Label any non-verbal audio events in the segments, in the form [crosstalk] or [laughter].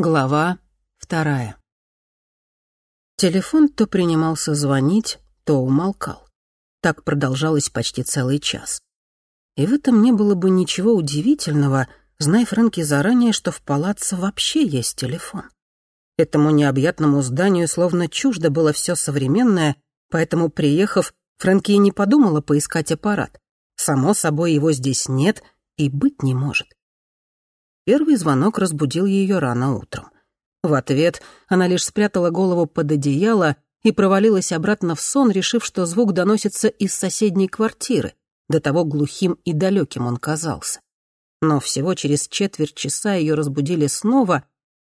Глава вторая. Телефон то принимался звонить, то умолкал. Так продолжалось почти целый час. И в этом не было бы ничего удивительного, зная Фрэнки заранее, что в палаце вообще есть телефон. Этому необъятному зданию словно чуждо было все современное, поэтому, приехав, Фрэнки и не подумала поискать аппарат. Само собой, его здесь нет и быть не может. Первый звонок разбудил ее рано утром. В ответ она лишь спрятала голову под одеяло и провалилась обратно в сон, решив, что звук доносится из соседней квартиры. До того глухим и далеким он казался. Но всего через четверть часа ее разбудили снова,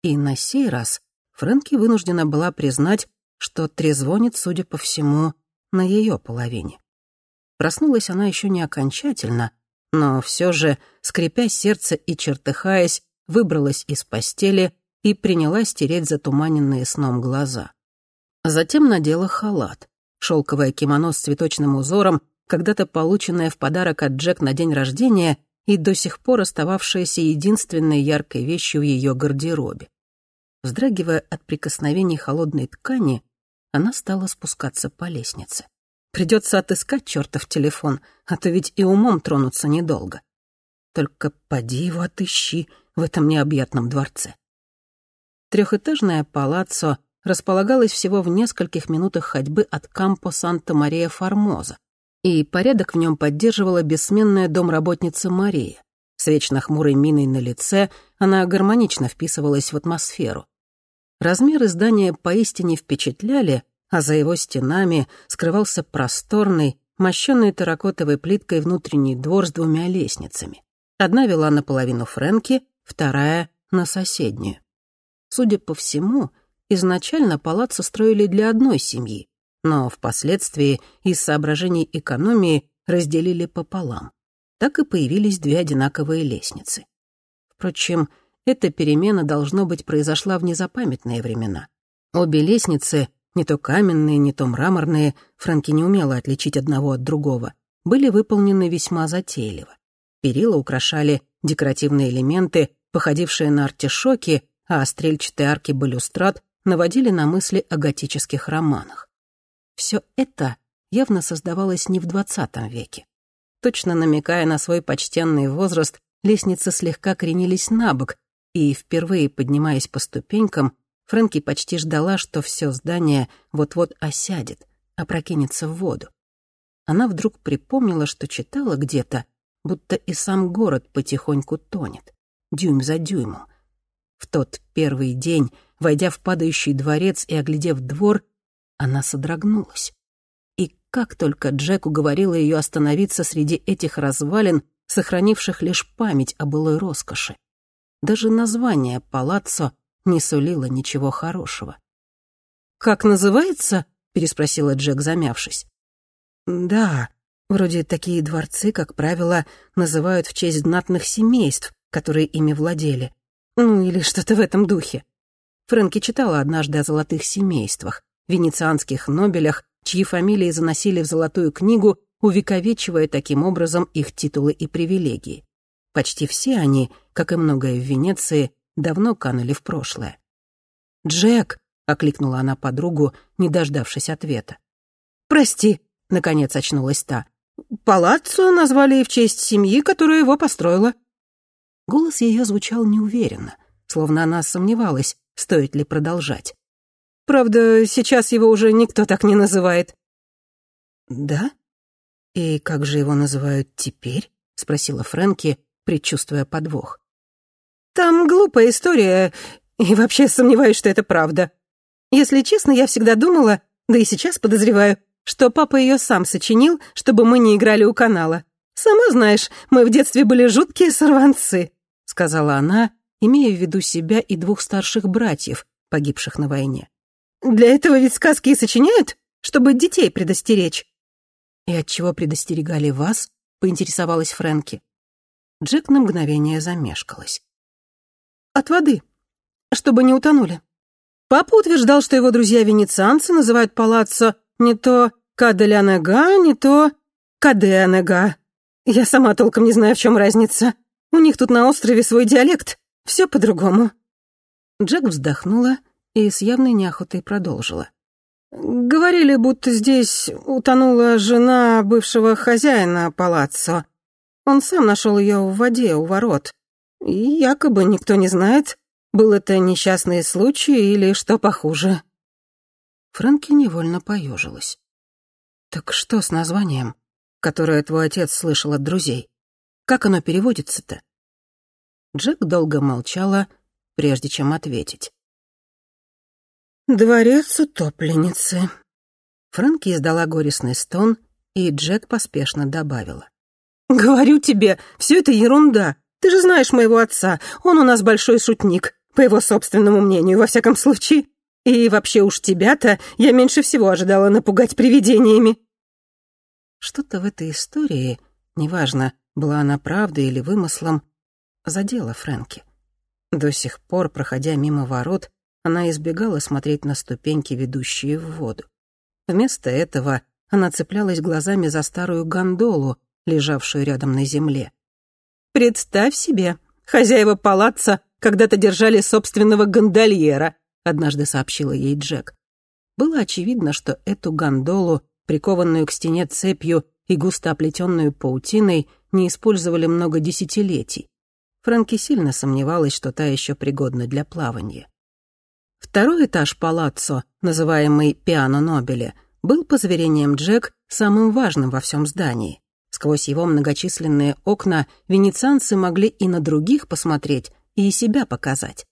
и на сей раз Фрэнки вынуждена была признать, что трезвонит, судя по всему, на ее половине. Проснулась она еще не окончательно, но все же, скрипя сердце и чертыхаясь, выбралась из постели и принялась тереть затуманенные сном глаза. Затем надела халат, шелковое кимоно с цветочным узором, когда-то полученное в подарок от Джек на день рождения и до сих пор остававшееся единственной яркой вещью в ее гардеробе. Вздрагивая от прикосновений холодной ткани, она стала спускаться по лестнице. Придется отыскать чертов телефон, а то ведь и умом тронуться недолго. Только поди его отыщи в этом необъятном дворце. Трехэтажное палаццо располагалось всего в нескольких минутах ходьбы от Кампо Санта-Мария-Формоза, и порядок в нем поддерживала бессменная домработница Мария. С вечно хмурой миной на лице она гармонично вписывалась в атмосферу. Размеры здания поистине впечатляли, а за его стенами скрывался просторный, мощенный терракотовой плиткой внутренний двор с двумя лестницами. Одна вела наполовину Фрэнки, вторая — на соседнюю. Судя по всему, изначально палаццо строили для одной семьи, но впоследствии из соображений экономии разделили пополам. Так и появились две одинаковые лестницы. Впрочем, эта перемена, должно быть, произошла в незапамятные времена. Обе лестницы не то каменные, не то мраморные, Фрэнки не умела отличить одного от другого, были выполнены весьма затейливо. Перила украшали декоративные элементы, походившие на артишоки, а стрельчатые арки балюстрад наводили на мысли о готических романах. Все это явно создавалось не в XX веке. Точно намекая на свой почтенный возраст, лестницы слегка кренились на бок, и, впервые поднимаясь по ступенькам, Фрэнки почти ждала, что все здание вот-вот осядет, опрокинется в воду. Она вдруг припомнила, что читала где-то, будто и сам город потихоньку тонет, дюйм за дюймом. В тот первый день, войдя в падающий дворец и оглядев двор, она содрогнулась. И как только Джек уговорила ее остановиться среди этих развалин, сохранивших лишь память о былой роскоши. Даже название палаццо не сулила ничего хорошего. «Как называется?» — переспросила Джек, замявшись. «Да, вроде такие дворцы, как правило, называют в честь знатных семейств, которые ими владели. Ну, или что-то в этом духе. Фрэнки читала однажды о золотых семействах, венецианских нобелях, чьи фамилии заносили в золотую книгу, увековечивая таким образом их титулы и привилегии. Почти все они, как и многое в Венеции, давно канули в прошлое. «Джек!» — окликнула она подругу, не дождавшись ответа. «Прости», — наконец очнулась та. «Палаццо назвали в честь семьи, которая его построила». Голос ее звучал неуверенно, словно она сомневалась, стоит ли продолжать. «Правда, сейчас его уже никто так не называет». «Да? И как же его называют теперь?» — спросила Фрэнки, предчувствуя подвох. Там глупая история, и вообще сомневаюсь, что это правда. Если честно, я всегда думала, да и сейчас подозреваю, что папа ее сам сочинил, чтобы мы не играли у канала. Сама знаешь, мы в детстве были жуткие сорванцы», — сказала она, имея в виду себя и двух старших братьев, погибших на войне. «Для этого ведь сказки и сочиняют, чтобы детей предостеречь». «И от чего предостерегали вас?» — поинтересовалась Фрэнки. Джек на мгновение замешкалась. От воды, чтобы не утонули. Папа утверждал, что его друзья-венецианцы называют палаццо не то Каделянега, не то Кадеанега. Я сама толком не знаю, в чем разница. У них тут на острове свой диалект. Все по-другому. Джек вздохнула и с явной неохотой продолжила. «Говорили, будто здесь утонула жена бывшего хозяина палаццо. Он сам нашел ее в воде у ворот. И якобы никто не знает, был это несчастный случай или что похуже?» Фрэнки невольно поежилась. «Так что с названием, которое твой отец слышал от друзей? Как оно переводится-то?» Джек долго молчала, прежде чем ответить. «Дворец утопленницы». Фрэнки издала горестный стон, и Джек поспешно добавила. «Говорю тебе, все это ерунда. Ты же знаешь моего отца, он у нас большой шутник по его собственному мнению, во всяком случае. И вообще уж тебя-то я меньше всего ожидала напугать привидениями». Что-то в этой истории, неважно, была она правдой или вымыслом, задело Фрэнки. До сих пор, проходя мимо ворот, она избегала смотреть на ступеньки, ведущие в воду. Вместо этого она цеплялась глазами за старую гондолу, лежавшую рядом на земле. «Представь себе, хозяева палаца когда-то держали собственного гондольера», однажды сообщила ей Джек. Было очевидно, что эту гондолу, прикованную к стене цепью и густо оплетенную паутиной, не использовали много десятилетий. Фрэнки сильно сомневалась, что та еще пригодна для плавания. Второй этаж палаццо, называемый Пиано Нобеле, был, по заверениям Джек, самым важным во всем здании. Сквозь его многочисленные окна венецианцы могли и на других посмотреть, и себя показать.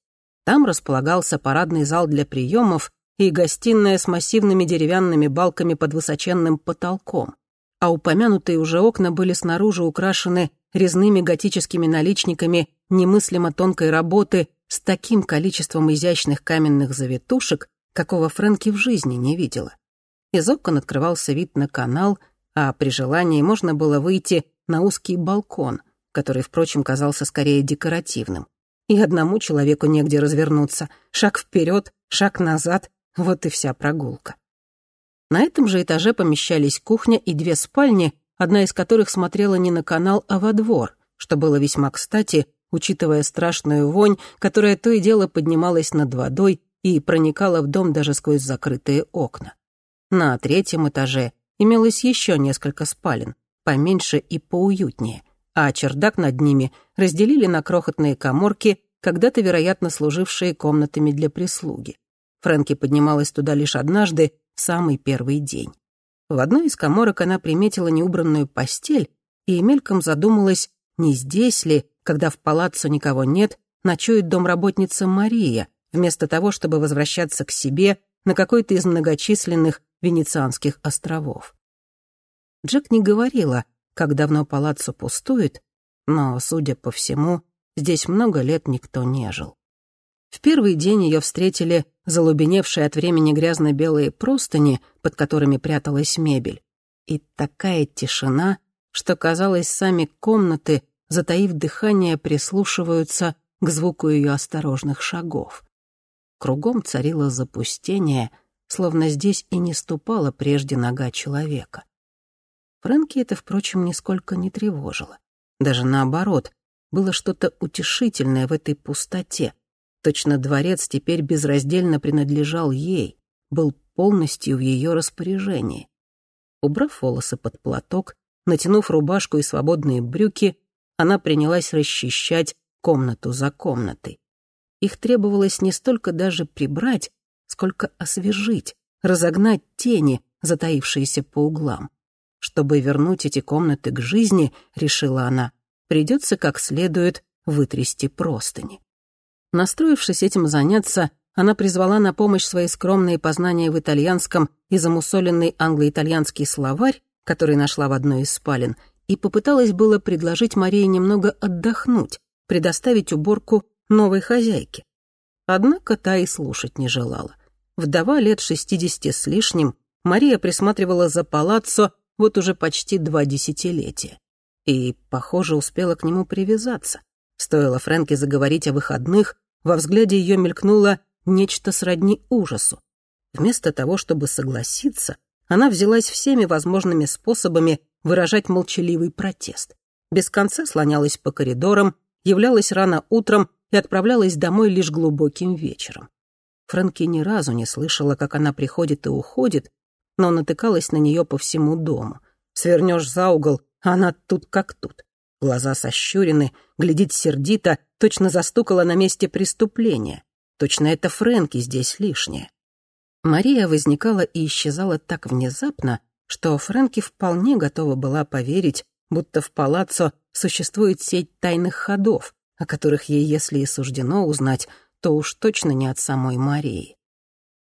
Там располагался парадный зал для приемов и гостиная с массивными деревянными балками под высоченным потолком. А упомянутые уже окна были снаружи украшены резными готическими наличниками немыслимо тонкой работы с таким количеством изящных каменных завитушек, какого Фрэнки в жизни не видела. Из окон открывался вид на канал, а при желании можно было выйти на узкий балкон, который, впрочем, казался скорее декоративным. И одному человеку негде развернуться. Шаг вперед, шаг назад — вот и вся прогулка. На этом же этаже помещались кухня и две спальни, одна из которых смотрела не на канал, а во двор, что было весьма кстати, учитывая страшную вонь, которая то и дело поднималась над водой и проникала в дом даже сквозь закрытые окна. На третьем этаже имелось еще несколько спален, поменьше и поуютнее, а чердак над ними разделили на крохотные коморки, когда-то, вероятно, служившие комнатами для прислуги. Фрэнки поднималась туда лишь однажды, в самый первый день. В одной из коморок она приметила неубранную постель и мельком задумалась, не здесь ли, когда в палаццо никого нет, ночует домработница Мария, вместо того, чтобы возвращаться к себе на какой-то из многочисленных Венецианских островов. Джек не говорила, как давно палаццо пустует, но, судя по всему, здесь много лет никто не жил. В первый день ее встретили залубеневшие от времени грязно-белые простыни, под которыми пряталась мебель, и такая тишина, что, казалось, сами комнаты, затаив дыхание, прислушиваются к звуку ее осторожных шагов. Кругом царило запустение — словно здесь и не ступала прежде нога человека. Фрэнки это, впрочем, нисколько не тревожило. Даже наоборот, было что-то утешительное в этой пустоте. Точно дворец теперь безраздельно принадлежал ей, был полностью в ее распоряжении. Убрав волосы под платок, натянув рубашку и свободные брюки, она принялась расчищать комнату за комнатой. Их требовалось не столько даже прибрать, сколько освежить, разогнать тени, затаившиеся по углам. Чтобы вернуть эти комнаты к жизни, решила она, придется как следует вытрясти простыни. Настроившись этим заняться, она призвала на помощь свои скромные познания в итальянском и замусоленный англо-итальянский словарь, который нашла в одной из спален, и попыталась было предложить Марии немного отдохнуть, предоставить уборку новой хозяйке. Однако та и слушать не желала. Вдова лет шестидесяти с лишним, Мария присматривала за палаццо вот уже почти два десятилетия. И, похоже, успела к нему привязаться. Стоило Фрэнке заговорить о выходных, во взгляде ее мелькнуло нечто сродни ужасу. Вместо того, чтобы согласиться, она взялась всеми возможными способами выражать молчаливый протест. Без конца слонялась по коридорам, являлась рано утром и отправлялась домой лишь глубоким вечером. Фрэнки ни разу не слышала, как она приходит и уходит, но натыкалась на нее по всему дому. Свернешь за угол, а она тут как тут. Глаза сощурены, глядит сердито, точно застукала на месте преступления. Точно это Фрэнки здесь лишнее. Мария возникала и исчезала так внезапно, что Фрэнки вполне готова была поверить, будто в палаццо существует сеть тайных ходов, о которых ей, если и суждено узнать, то уж точно не от самой Марии.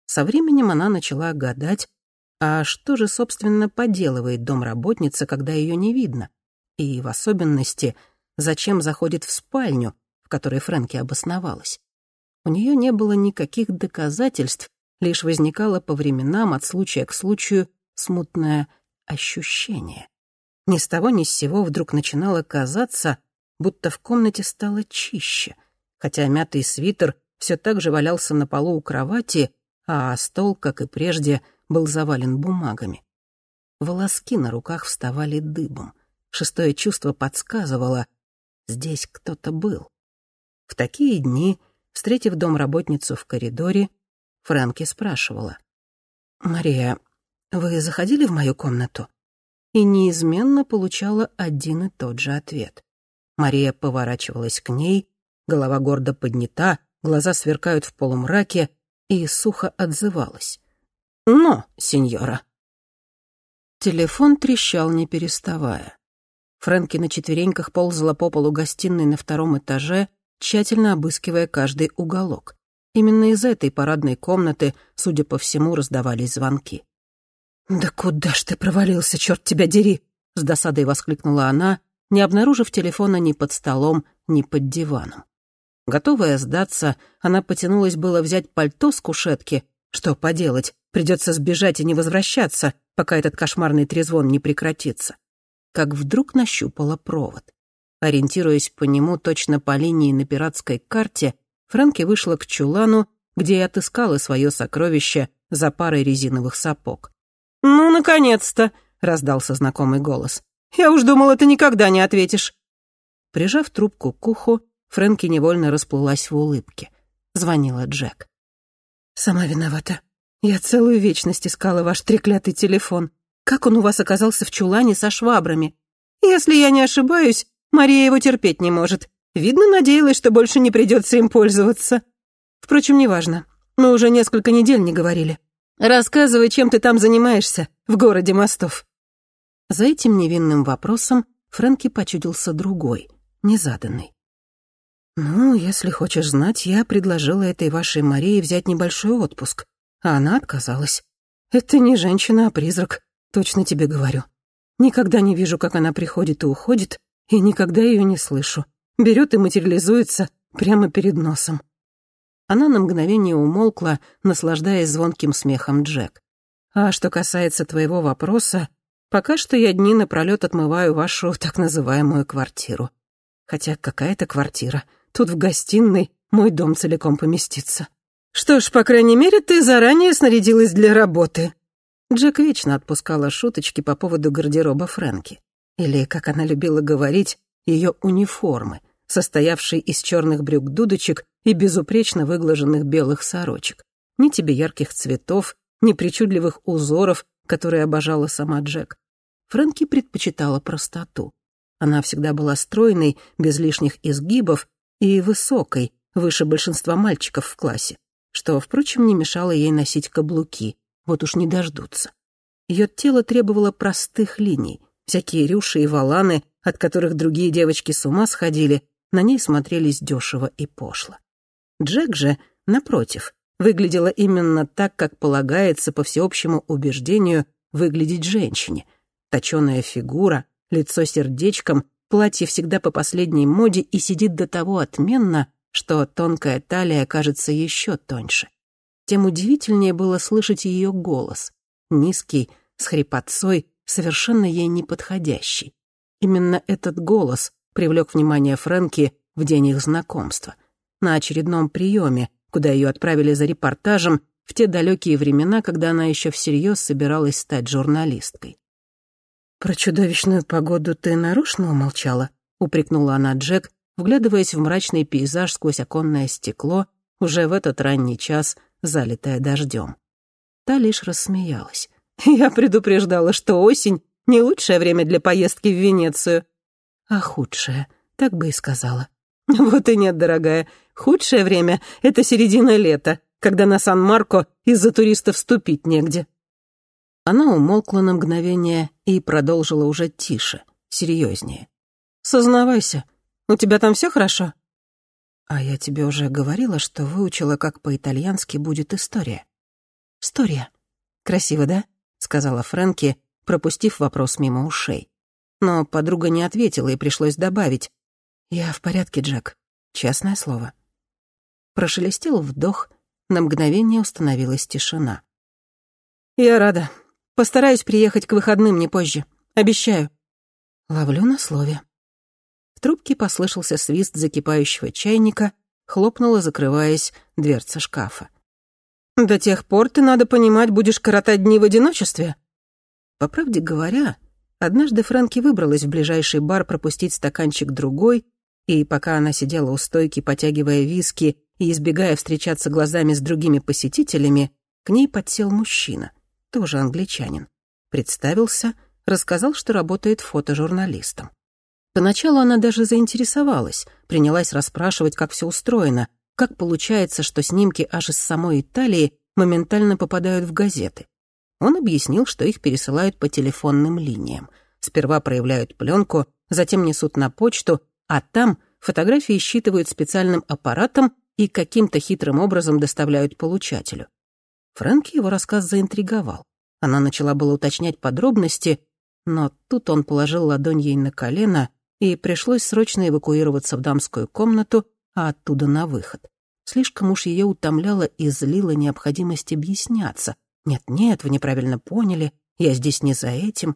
Со временем она начала гадать, а что же, собственно, поделывает домработница, когда ее не видно? И, в особенности, зачем заходит в спальню, в которой Фрэнки обосновалась? У нее не было никаких доказательств, лишь возникало по временам от случая к случаю смутное ощущение. Ни с того ни с сего вдруг начинало казаться, будто в комнате стало чище, хотя мятый свитер все так же валялся на полу у кровати, а стол, как и прежде, был завален бумагами. Волоски на руках вставали дыбом. Шестое чувство подсказывало — здесь кто-то был. В такие дни, встретив домработницу в коридоре, Фрэнки спрашивала. «Мария, вы заходили в мою комнату?» И неизменно получала один и тот же ответ. Мария поворачивалась к ней, голова гордо поднята, глаза сверкают в полумраке, и сухо отзывалась. «Но, сеньора». Телефон трещал, не переставая. Фрэнки на четвереньках ползала по полу гостиной на втором этаже, тщательно обыскивая каждый уголок. Именно из этой парадной комнаты, судя по всему, раздавались звонки. «Да куда ж ты провалился, черт тебя дери!» — с досадой воскликнула она, не обнаружив телефона ни под столом, ни под диваном. Готовая сдаться, она потянулась было взять пальто с кушетки. Что поделать, придется сбежать и не возвращаться, пока этот кошмарный трезвон не прекратится. Как вдруг нащупала провод. Ориентируясь по нему точно по линии на пиратской карте, Фрэнки вышла к чулану, где и отыскала свое сокровище за парой резиновых сапог. «Ну, наконец-то!» — раздался знакомый голос. «Я уж думала, ты никогда не ответишь». Прижав трубку к уху, Фрэнки невольно расплылась в улыбке. Звонила Джек. «Сама виновата. Я целую вечность искала ваш треклятый телефон. Как он у вас оказался в чулане со швабрами? Если я не ошибаюсь, Мария его терпеть не может. Видно, надеялась, что больше не придется им пользоваться. Впрочем, неважно. Мы уже несколько недель не говорили. Рассказывай, чем ты там занимаешься в городе мостов». За этим невинным вопросом Фрэнки почудился другой, незаданный. «Ну, если хочешь знать, я предложила этой вашей Марии взять небольшой отпуск, а она отказалась. Это не женщина, а призрак, точно тебе говорю. Никогда не вижу, как она приходит и уходит, и никогда ее не слышу берет и материализуется прямо перед носом. Она на мгновение умолкла, наслаждаясь звонким смехом Джек. «А что касается твоего вопроса, пока что я дни напролёт отмываю вашу так называемую квартиру. Хотя какая-то квартира. Тут в гостиной мой дом целиком поместится. Что ж, по крайней мере, ты заранее снарядилась для работы». Джек вечно отпускала шуточки по поводу гардероба Фрэнки. Или, как она любила говорить, ее униформы, состоявшей из черных брюк-дудочек и безупречно выглаженных белых сорочек. Ни тебе ярких цветов, ни причудливых узоров, которые обожала сама Джек. Фрэнки предпочитала простоту. Она всегда была стройной, без лишних изгибов и высокой, выше большинства мальчиков в классе, что, впрочем, не мешало ей носить каблуки, вот уж не дождутся. Ее тело требовало простых линий, всякие рюши и валаны от которых другие девочки с ума сходили, на ней смотрелись дешево и пошло. Джек же, напротив, выглядела именно так, как полагается по всеобщему убеждению выглядеть женщине. Точёная фигура, лицо сердечком, платье всегда по последней моде и сидит до того отменно, что тонкая талия кажется еще тоньше. Тем удивительнее было слышать ее голос, низкий, с хрипотцой, совершенно ей неподходящий. Именно этот голос привлек внимание Фрэнки в день их знакомства. На очередном приеме, куда ее отправили за репортажем в те далекие времена, когда она еще всерьез собиралась стать журналисткой. «Про чудовищную погоду ты нарочно умолчала?» — упрекнула она Джек, вглядываясь в мрачный пейзаж сквозь оконное стекло, уже в этот ранний час, залитое дождем. Та лишь рассмеялась. [laughs] «Я предупреждала, что осень — не лучшее время для поездки в Венецию». «А худшее», так бы и сказала. [laughs] «Вот и нет, дорогая. Худшее время — это середина лета, когда на Сан-Марко из-за туристов вступить негде». Она умолкла на мгновение и продолжила уже тише, серьезнее. «Сознавайся, у тебя там все хорошо?» «А я тебе уже говорила, что выучила, как по-итальянски будет история». «История. Красиво, да?» — сказала Фрэнки, пропустив вопрос мимо ушей. Но подруга не ответила, и пришлось добавить. «Я в порядке, Джек. Честное слово». Прошелестел вдох, на мгновение установилась тишина. «Я рада. Постараюсь приехать к выходным не позже. Обещаю». Ловлю на слове трубке послышался свист закипающего чайника, хлопнула, закрываясь, дверца шкафа. «До тех пор, ты, надо понимать, будешь коротать дни в одиночестве?» По правде говоря, однажды Фрэнки выбралась в ближайший бар пропустить стаканчик другой, и пока она сидела у стойки, потягивая виски и избегая встречаться глазами с другими посетителями, к ней подсел мужчина, тоже англичанин. Представился, рассказал, что работает фотожурналистом. Поначалу она даже заинтересовалась, принялась расспрашивать, как все устроено, как получается, что снимки аж из самой Италии моментально попадают в газеты. Он объяснил, что их пересылают по телефонным линиям. Сперва проявляют пленку, затем несут на почту, а там фотографии считывают специальным аппаратом и каким-то хитрым образом доставляют получателю. Фрэнки его рассказ заинтриговал. Она начала было уточнять подробности, но тут он положил ладонь ей на колено и пришлось срочно эвакуироваться в дамскую комнату, а оттуда на выход. Слишком уж ее утомляла и злила необходимость объясняться. «Нет-нет, вы неправильно поняли, я здесь не за этим».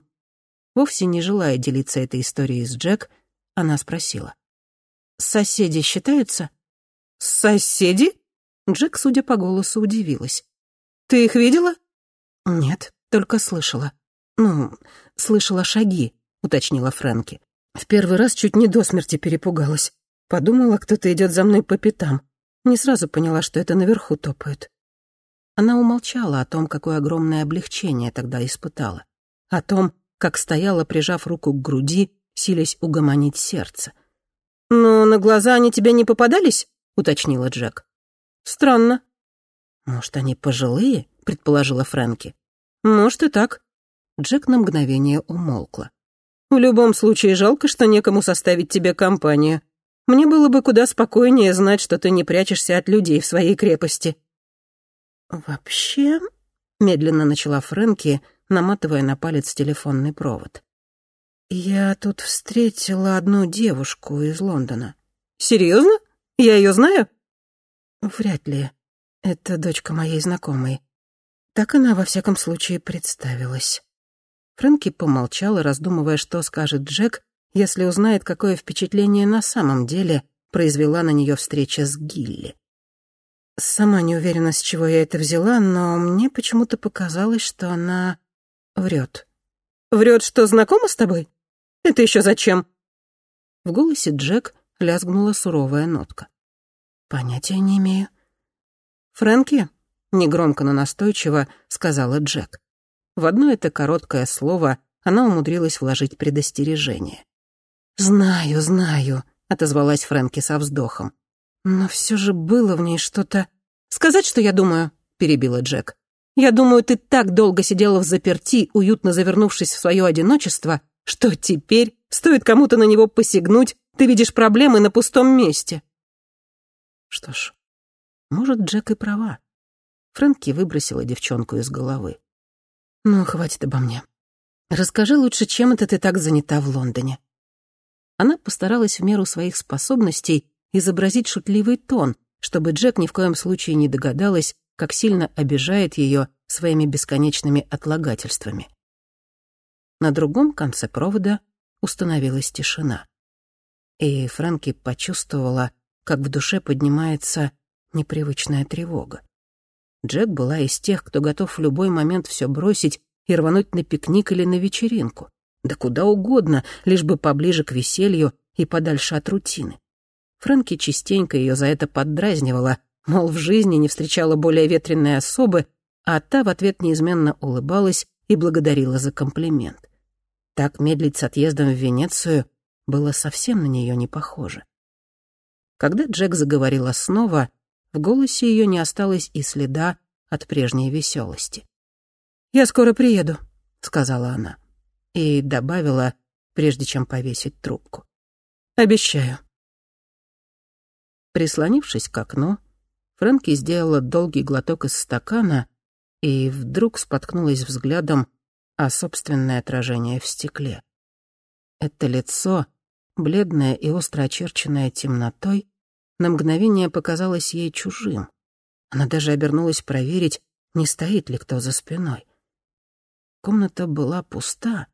Вовсе не желая делиться этой историей с Джек, она спросила. «Соседи считаются?» «Соседи?» Джек, судя по голосу, удивилась. «Ты их видела?» «Нет, только слышала. Ну, слышала шаги», — уточнила Фрэнки. В первый раз чуть не до смерти перепугалась. Подумала, кто-то идет за мной по пятам. Не сразу поняла, что это наверху топают. Она умолчала о том, какое огромное облегчение тогда испытала. О том, как стояла, прижав руку к груди, силясь угомонить сердце. «Но на глаза они тебе не попадались?» — уточнила Джек. «Странно». «Может, они пожилые?» — предположила Фрэнки. «Может, и так». Джек на мгновение умолкла. В любом случае, жалко, что некому составить тебе компанию. Мне было бы куда спокойнее знать, что ты не прячешься от людей в своей крепости». «Вообще...» — медленно начала Фрэнки, наматывая на палец телефонный провод. «Я тут встретила одну девушку из Лондона». «Серьезно? Я ее знаю?» «Вряд ли. Это дочка моей знакомой. Так она, во всяком случае, представилась». Фрэнки помолчала, раздумывая, что скажет Джек, если узнает, какое впечатление на самом деле произвела на нее встреча с Гилли. Сама не уверена, с чего я это взяла, но мне почему-то показалось, что она врет. Врет, что знакома с тобой? Это еще зачем? В голосе Джек лязгнула суровая нотка. Понятия не имею. Фрэнки, негромко, но настойчиво, сказала Джек. В одно это короткое слово она умудрилась вложить предостережение. «Знаю, знаю», — отозвалась Фрэнки со вздохом. «Но все же было в ней что-то...» «Сказать, что я думаю?» — перебила Джек. «Я думаю, ты так долго сидела в заперти, уютно завернувшись в свое одиночество, что теперь, стоит кому-то на него посягнуть, ты видишь проблемы на пустом месте». Что ж, может, Джек и права. Фрэнки выбросила девчонку из головы. Ну, хватит обо мне. Расскажи лучше, чем это ты так занята в Лондоне?» Она постаралась в меру своих способностей изобразить шутливый тон, чтобы Джек ни в коем случае не догадалась, как сильно обижает ее своими бесконечными отлагательствами. На другом конце провода установилась тишина. И Фрэнки почувствовала, как в душе поднимается непривычная тревога. Джек была из тех, кто готов в любой момент все бросить и рвануть на пикник или на вечеринку. Да куда угодно, лишь бы поближе к веселью и подальше от рутины. Фрэнки частенько ее за это поддразнивала, мол, в жизни не встречала более ветреной особы, а та в ответ неизменно улыбалась и благодарила за комплимент. Так медлить с отъездом в Венецию было совсем на нее не похоже. Когда Джек заговорила снова, в голосе ее не осталось и следа от прежней веселости. «Я скоро приеду», — сказала она. И добавила, прежде чем повесить трубку. «Обещаю». Прислонившись к окну, Фрэнки сделала долгий глоток из стакана и вдруг споткнулась взглядом о собственное отражение в стекле. Это лицо, бледное и остро очерченное темнотой, на мгновение показалось ей чужим. Она даже обернулась проверить, не стоит ли кто за спиной. Комната была пуста,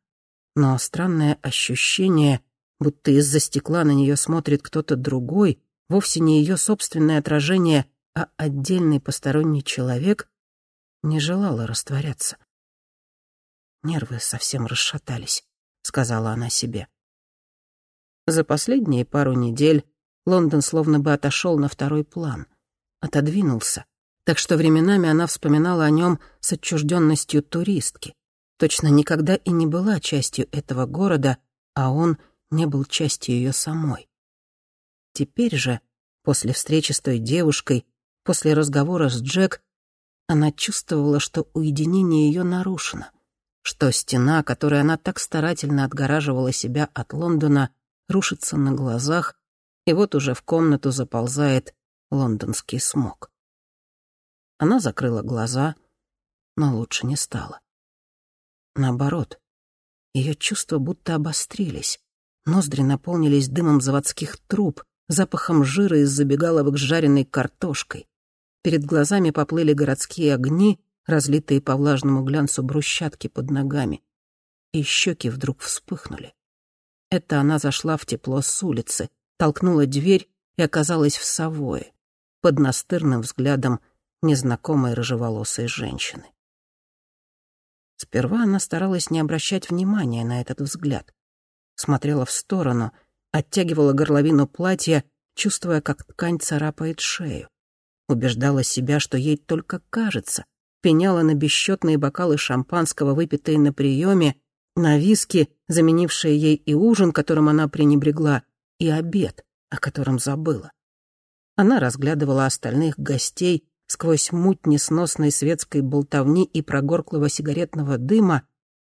но странное ощущение, будто из-за стекла на нее смотрит кто-то другой, вовсе не ее собственное отражение, а отдельный посторонний человек, не желало растворяться. Нервы совсем расшатались, сказала она себе. За последние пару недель Лондон словно бы отошел на второй план, отодвинулся, так что временами она вспоминала о нем с отчужденностью туристки. Точно никогда и не была частью этого города, а он не был частью ее самой. Теперь же, после встречи с той девушкой, после разговора с Джек, она чувствовала, что уединение ее нарушено, что стена, которой она так старательно отгораживала себя от Лондона, рушится на глазах, и вот уже в комнату заползает лондонский смог. Она закрыла глаза, но лучше не стало. Наоборот, ее чувства будто обострились. Ноздри наполнились дымом заводских труб, запахом жира из забегаловок с жареной картошкой. Перед глазами поплыли городские огни, разлитые по влажному глянцу брусчатки под ногами. И щеки вдруг вспыхнули. Это она зашла в тепло с улицы, толкнула дверь и оказалась в Савое, под настырным взглядом незнакомой рыжеволосой женщины. Сперва она старалась не обращать внимания на этот взгляд. Смотрела в сторону, оттягивала горловину платья, чувствуя, как ткань царапает шею. Убеждала себя, что ей только кажется, пеняла на бесчетные бокалы шампанского, выпитые на приеме, на виски, заменившие ей и ужин, которым она пренебрегла, и обед, о котором забыла. Она разглядывала остальных гостей сквозь муть несносной светской болтовни и прогорклого сигаретного дыма,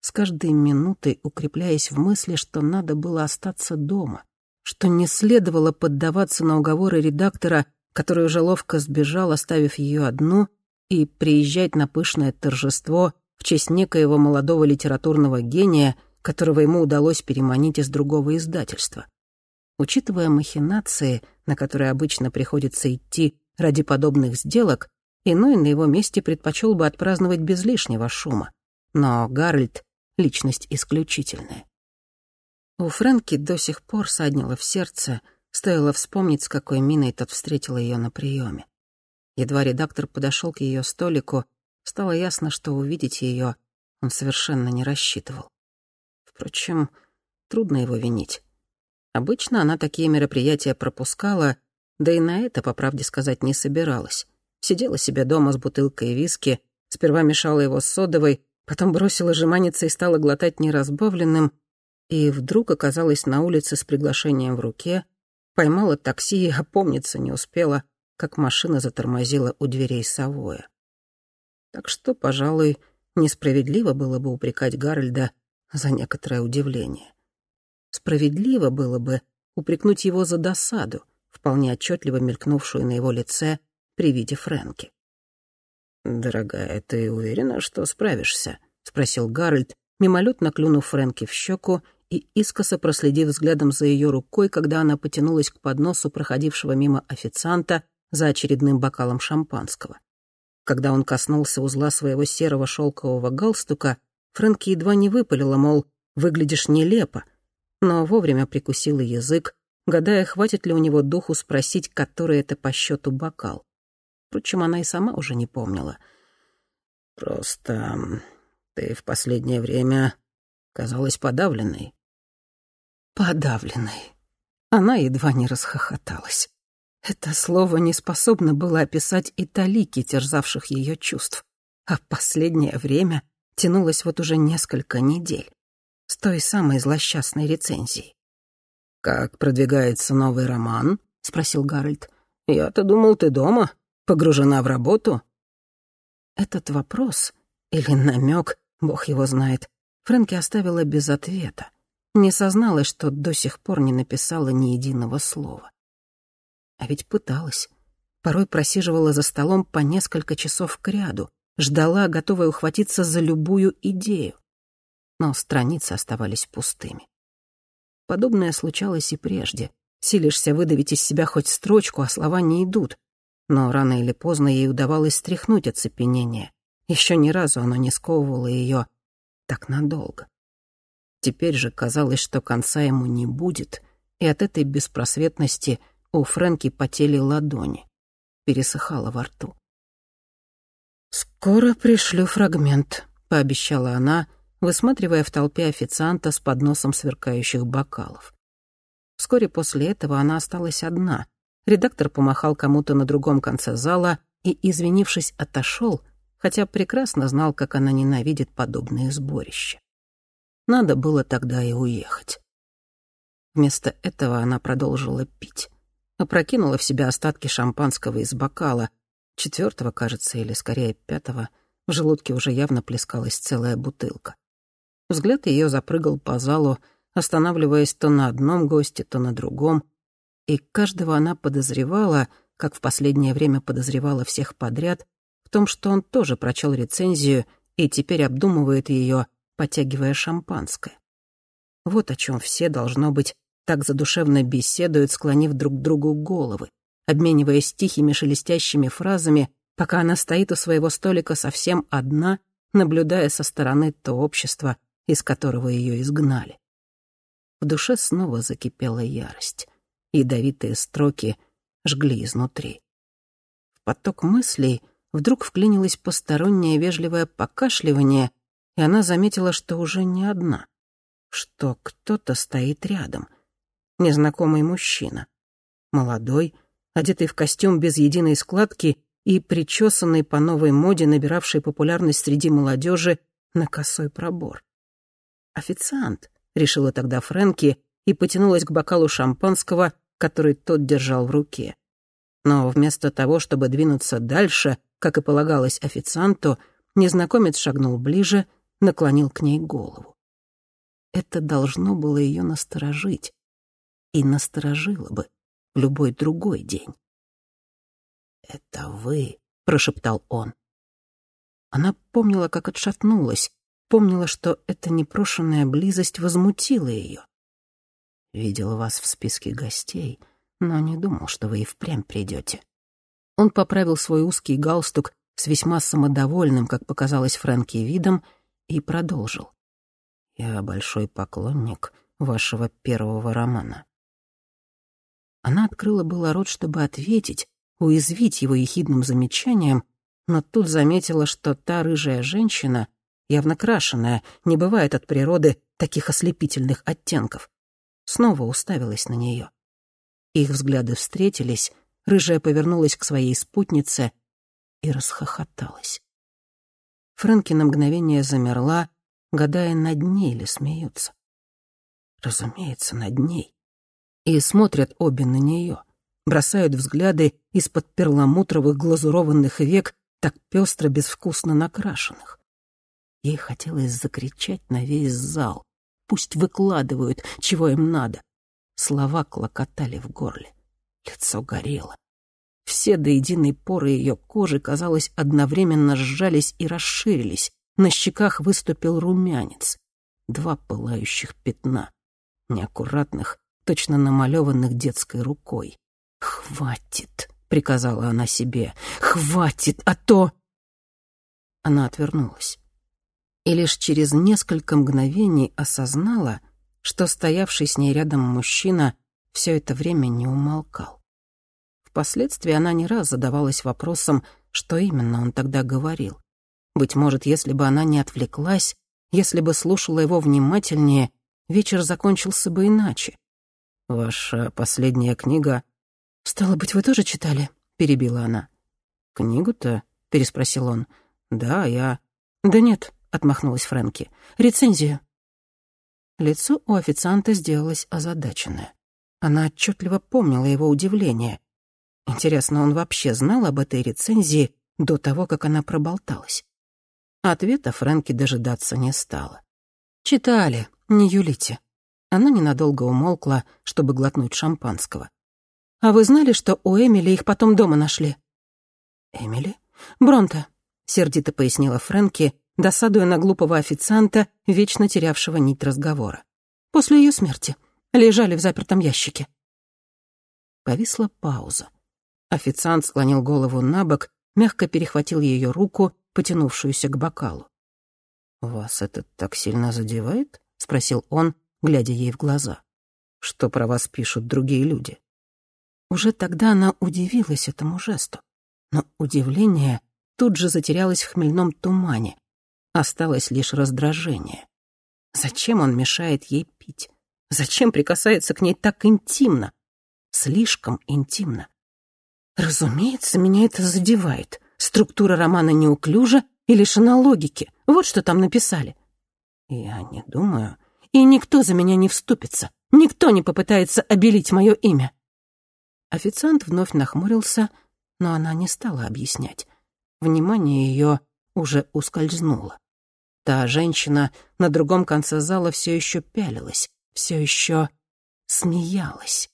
с каждой минутой укрепляясь в мысли, что надо было остаться дома, что не следовало поддаваться на уговоры редактора, который уже ловко сбежал, оставив ее одну, и приезжать на пышное торжество в честь некоего молодого литературного гения, которого ему удалось переманить из другого издательства. Учитывая махинации, на которые обычно приходится идти ради подобных сделок, иной на его месте предпочел бы отпраздновать без лишнего шума. Но Гарольд — личность исключительная. У Фрэнки до сих пор саднило в сердце, стоило вспомнить, с какой миной тот встретил ее на приеме. Едва редактор подошел к ее столику, стало ясно, что увидеть ее он совершенно не рассчитывал. Впрочем, трудно его винить. Обычно она такие мероприятия пропускала, да и на это, по правде сказать, не собиралась. Сидела себе дома с бутылкой виски, сперва мешала его с содовой, потом бросила жеманиться и стала глотать неразбавленным, и вдруг оказалась на улице с приглашением в руке, поймала такси и опомниться не успела, как машина затормозила у дверей Савоя. Так что, пожалуй, несправедливо было бы упрекать Гарольда за некоторое удивление. Справедливо было бы упрекнуть его за досаду, вполне отчетливо мелькнувшую на его лице при виде Фрэнки. «Дорогая, ты уверена, что справишься?» — спросил Гарольд, мимолетно клюнув Фрэнки в щеку и искоса проследив взглядом за ее рукой, когда она потянулась к подносу проходившего мимо официанта за очередным бокалом шампанского. Когда он коснулся узла своего серого шелкового галстука, Фрэнки едва не выпалила, мол, выглядишь нелепо, но вовремя прикусила язык, гадая, хватит ли у него духу спросить, который это по счету бокал. Впрочем, она и сама уже не помнила. «Просто ты в последнее время казалась подавленной». «Подавленной». Она едва не расхохоталась. Это слово не способно было описать и талики, терзавших ее чувств. А последнее время тянулось вот уже несколько недель. С той самой злосчастной рецензией. «Как продвигается новый роман?» — спросил Гарольд. «Я-то думал, ты дома, погружена в работу». Этот вопрос, или намек, бог его знает, Фрэнки оставила без ответа. Не созналась, что до сих пор не написала ни единого слова. А ведь пыталась. Порой просиживала за столом по несколько часов кряду, ждала, готовая ухватиться за любую идею. Но страницы оставались пустыми. Подобное случалось и прежде. Силишься выдавить из себя хоть строчку, а слова не идут. Но рано или поздно ей удавалось стряхнуть оцепенение. Еще ни разу оно не сковывало ее так надолго. Теперь же казалось, что конца ему не будет, и от этой беспросветности у Фрэнки потели ладони, пересыхало во рту. «Скоро пришлю фрагмент», — пообещала она, высматривая в толпе официанта с подносом сверкающих бокалов. Вскоре после этого она осталась одна. Редактор помахал кому-то на другом конце зала и, извинившись, отошел, хотя прекрасно знал, как она ненавидит подобные сборища. Надо было тогда и уехать. Вместо этого она продолжила пить. Опрокинула в себя остатки шампанского из бокала, четвертого, кажется, или скорее пятого. В желудке уже явно плескалась целая бутылка. Взгляд ее запрыгал по залу, останавливаясь то на одном госте, то на другом, и каждого она подозревала, как в последнее время подозревала всех подряд, в том, что он тоже прочел рецензию и теперь обдумывает ее, потягивая шампанское. Вот о чем все, должно быть, так задушевно беседуют, склонив друг к другу головы, обмениваясь тихими шелестящими фразами, пока она стоит у своего столика совсем одна, наблюдая со стороны то общество, из которого ее изгнали. В душе снова закипела ярость. Ядовитые строки жгли изнутри. В поток мыслей — вдруг вклинилось постороннее вежливое покашливание, и она заметила, что уже не одна, что кто-то стоит рядом. Незнакомый мужчина. Молодой, одетый в костюм без единой складки и причесанный по новой моде, набиравший популярность среди молодежи, на косой пробор. «Официант», — решила тогда Фрэнки и потянулась к бокалу шампанского, который тот держал в руке. Но вместо того, чтобы двинуться дальше, как и полагалось официанту, незнакомец шагнул ближе, наклонил к ней голову. Это должно было ее насторожить. И насторожило бы в любой другой день. «Это вы», — прошептал он. Она помнила, как отшатнулась, помнила, что эта непрошенная близость возмутила ее. «Видел вас в списке гостей, но не думал, что вы и впрямь придете. Он поправил свой узкий галстук с весьма самодовольным, как показалось Фрэнки, видом и продолжил. «Я большой поклонник вашего первого романа». Она открыла было рот, чтобы ответить, уязвить его ехидным замечанием, но тут заметила, что та рыжая женщина, явно крашеная, не бывает от природы таких ослепительных оттенков, снова уставилась на нее. Их взгляды встретились, Рыжая повернулась к своей спутнице и расхохоталась. Фрэнки на мгновение замерла, гадая, над ней ли смеются. Разумеется, над ней. И смотрят обе на нее, бросают взгляды из-под перламутровых глазурованных век, так пестро безвкусно накрашенных. Ей хотелось закричать на весь зал. Пусть выкладывают, чего им надо. Слова клокотали в горле. Лицо горело. Все до единой поры ее кожи, казалось, одновременно сжались и расширились. На щеках выступил румянец. Два пылающих пятна. Неаккуратных, точно намалеванных детской рукой. «Хватит!» — приказала она себе. «Хватит, а то...» Она отвернулась. И лишь через несколько мгновений осознала, что стоявший с ней рядом мужчина все это время не умолкал. Впоследствии она не раз задавалась вопросом, что именно он тогда говорил. Быть может, если бы она не отвлеклась, если бы слушала его внимательнее, вечер закончился бы иначе. «Ваша последняя книга...» «Стало быть, вы тоже читали?» — перебила она. «Книгу-то?» — переспросил он. «Да, я...» «Да нет», — отмахнулась Фрэнки. «Рецензию». Лицо у официанта сделалось озадаченное. Она отчетливо помнила его удивление. Интересно, он вообще знал об этой рецензии до того, как она проболталась? Ответа Фрэнки дожидаться не стала. «Читали, не юлите». Она ненадолго умолкла, чтобы глотнуть шампанского. «А вы знали, что у Эмили их потом дома нашли?» «Эмили?» «Бронта», — сердито пояснила Фрэнки, досадуя на глупого официанта, вечно терявшего нить разговора. «После ее смерти. Лежали в запертом ящике». Повисла пауза. Официант склонил голову на бок, мягко перехватил ее руку, потянувшуюся к бокалу. «Вас это так сильно задевает?» — спросил он, глядя ей в глаза. «Что про вас пишут другие люди?» Уже тогда она удивилась этому жесту. Но удивление тут же затерялось в хмельном тумане. Осталось лишь раздражение. Зачем он мешает ей пить? Зачем прикасается к ней так интимно? Слишком интимно. Разумеется, меня это задевает. Структура романа неуклюжа и лишена логики. Вот что там написали. Я не думаю. И никто за меня не вступится. Никто не попытается обелить мое имя. Официант вновь нахмурился, но она не стала объяснять. Внимание ее уже ускользнуло. Та женщина на другом конце зала все еще пялилась, все еще смеялась.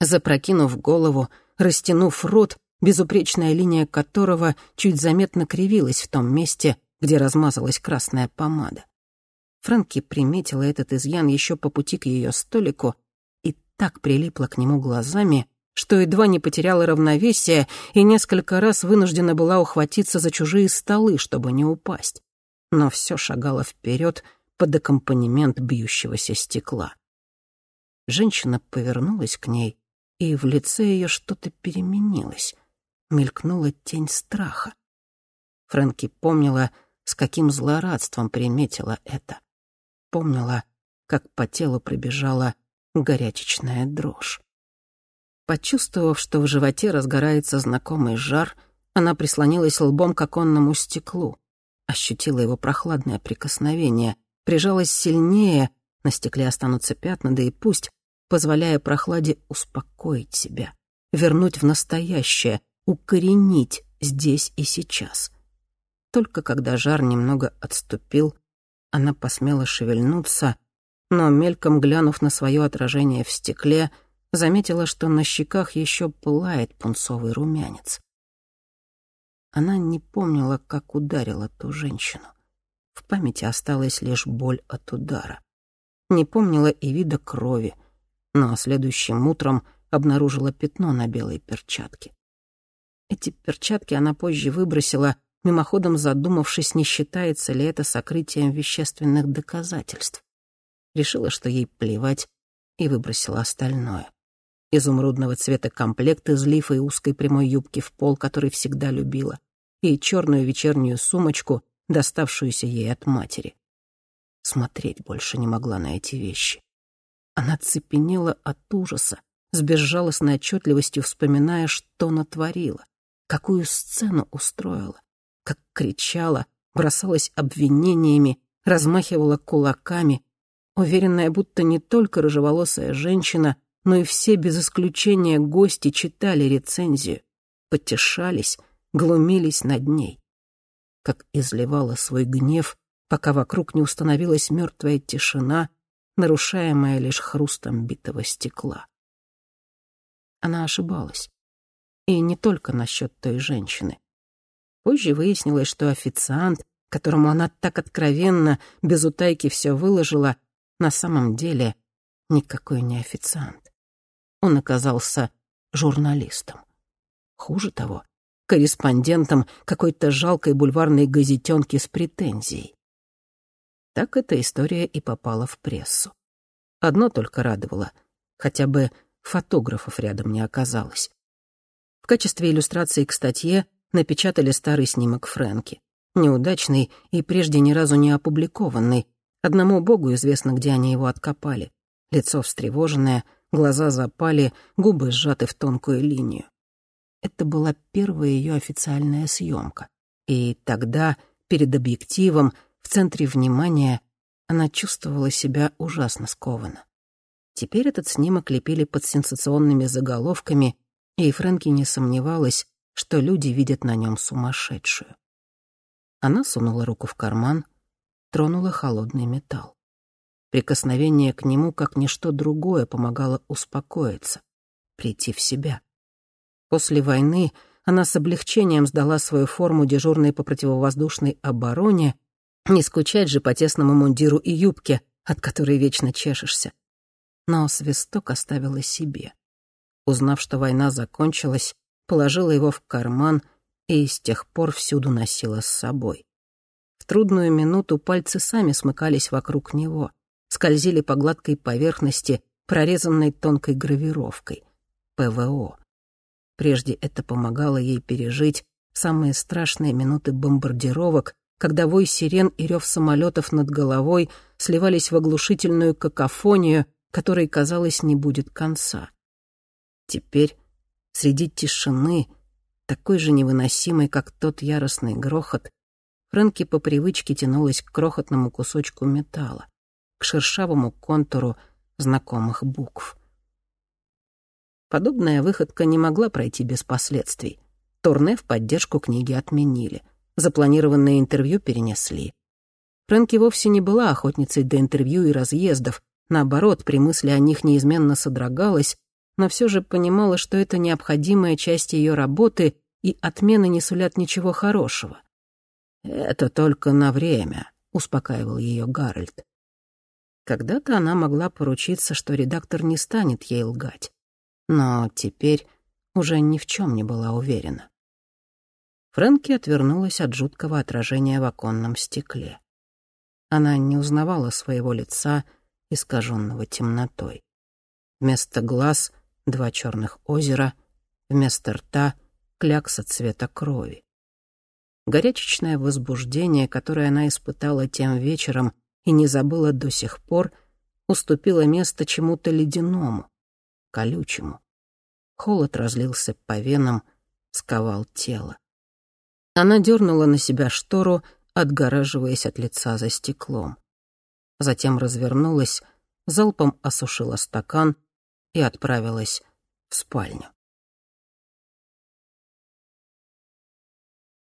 Запрокинув голову, растянув рот, безупречная линия которого чуть заметно кривилась в том месте, где размазалась красная помада. Фрэнки приметила этот изъян еще по пути к ее столику и так прилипла к нему глазами, что едва не потеряла равновесие и несколько раз вынуждена была ухватиться за чужие столы, чтобы не упасть. Но все шагало вперед под аккомпанемент бьющегося стекла. Женщина повернулась к ней, и в лице ее что-то переменилось. Мелькнула тень страха. Фрэнки помнила, с каким злорадством приметила это. Помнила, как по телу пробежала горячечная дрожь. Почувствовав, что в животе разгорается знакомый жар, она прислонилась лбом к оконному стеклу, ощутила его прохладное прикосновение, прижалась сильнее, на стекле останутся пятна, да и пусть, позволяя прохладе успокоить себя, вернуть в настоящее, укоренить здесь и сейчас. Только когда жар немного отступил, она посмела шевельнуться, но, мельком глянув на свое отражение в стекле, — заметила, что на щеках еще пылает пунцовый румянец. Она не помнила, как ударила ту женщину. В памяти осталась лишь боль от удара. Не помнила и вида крови, но следующим утром обнаружила пятно на белой перчатке. Эти перчатки она позже выбросила, мимоходом задумавшись, не считается ли это сокрытием вещественных доказательств. Решила, что ей плевать, и выбросила остальное изумрудного цвета комплект из лифа и узкой прямой юбки в пол, который всегда любила, и черную вечернюю сумочку, доставшуюся ей от матери. Смотреть больше не могла на эти вещи. Она цепенела от ужаса, с безжалостной отчетливостью вспоминая, что натворила, какую сцену устроила, как кричала, бросалась обвинениями, размахивала кулаками, уверенная, будто не только рыжеволосая женщина, но и все без исключения гости читали рецензию, потешались, глумились над ней. Как изливала свой гнев, пока вокруг не установилась мертвая тишина, нарушаемая лишь хрустом битого стекла. Она ошибалась. И не только насчет той женщины. Позже выяснилось, что официант, которому она так откровенно, без утайки все выложила, на самом деле никакой не официант он оказался журналистом. Хуже того, корреспондентом какой-то жалкой бульварной газетенки с претензией. Так эта история и попала в прессу. Одно только радовало — хотя бы фотографов рядом не оказалось. В качестве иллюстрации к статье напечатали старый снимок Фрэнки. Неудачный и прежде ни разу не опубликованный. Одному богу известно, где они его откопали. Лицо встревоженное — глаза запали, губы сжаты в тонкую линию. Это была первая ее официальная съемка. И тогда, перед объективом, в центре внимания, она чувствовала себя ужасно скованно. Теперь этот снимок лепили под сенсационными заголовками, и Фрэнки не сомневалась, что люди видят на нем сумасшедшую. Она сунула руку в карман, тронула холодный металл. Прикосновение к нему, как ничто другое, помогало успокоиться, прийти в себя. После войны она с облегчением сдала свою форму дежурной по противовоздушной обороне, не скучать же по тесному мундиру и юбке, от которой вечно чешешься. Но свисток оставила себе. Узнав, что война закончилась, положила его в карман и с тех пор всюду носила с собой. В трудную минуту пальцы сами смыкались вокруг него, скользили по гладкой поверхности, прорезанной тонкой гравировкой. ПВО. Прежде это помогало ей пережить самые страшные минуты бомбардировок, когда вой сирен и рев самолетов над головой сливались в оглушительную какофонию, которой, казалось, не будет конца. Теперь, среди тишины, такой же невыносимой, как тот яростный грохот, Фрэнки по привычке тянулась к крохотному кусочку металла, к шершавому контуру знакомых букв. Подобная выходка не могла пройти без последствий. Турне в поддержку книги отменили. Запланированное интервью перенесли. Фрэнки вовсе не была охотницей до интервью и разъездов. Наоборот, при мысли о них неизменно содрогалась, но все же понимала, что это необходимая часть ее работы, и отмены не сулят ничего хорошего. «Это только на время», — успокаивал ее Гарольд. Когда-то она могла поручиться, что редактор не станет ей лгать но теперь уже ни в чем не была уверена. Фрэнки отвернулась от жуткого отражения в оконном стекле. Она не узнавала своего лица, искаженного темнотой. Вместо глаз — два черных озера, вместо рта — клякса цвета крови. Горячечное возбуждение, которое она испытала тем вечером и не забыла до сих пор, уступило место чему-то ледяному, колючему. Холод разлился по венам, сковал тело. Она дернула на себя штору, отгораживаясь от лица за стеклом. Затем развернулась, залпом осушила стакан и отправилась в спальню.